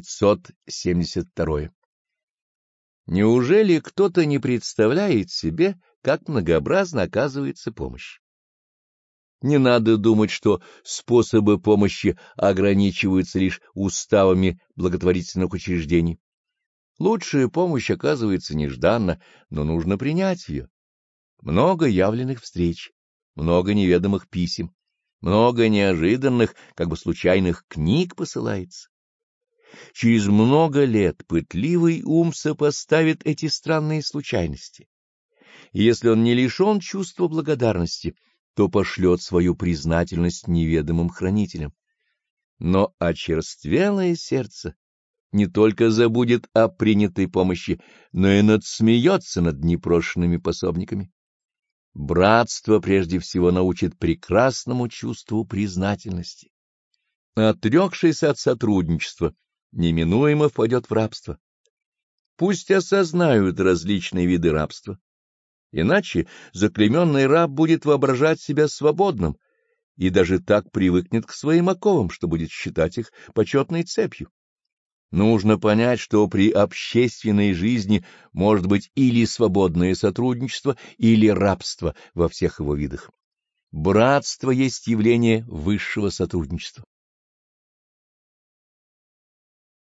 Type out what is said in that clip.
572. Неужели кто-то не представляет себе, как многообразно оказывается помощь? Не надо думать, что способы помощи ограничиваются лишь уставами благотворительных учреждений. Лучшая помощь оказывается нежданно, но нужно принять ее. Много явленных встреч, много неведомых писем, много неожиданных, как бы случайных книг посылается. Через много лет пытливый ум сопоставит эти странные случайности. Если он не лишен чувства благодарности, то пошлет свою признательность неведомым хранителям. Но очерствелое сердце не только забудет о принятой помощи, но и надсмеется над непрошенными пособниками. Братство прежде всего научит прекрасному чувству признательности. Отрекшийся от сотрудничества неминуемо впадет в рабство. Пусть осознают различные виды рабства. Иначе заклеменный раб будет воображать себя свободным и даже так привыкнет к своим оковам, что будет считать их почетной цепью. Нужно понять, что при общественной жизни может быть или свободное сотрудничество, или рабство во всех его видах. Братство есть явление высшего сотрудничества.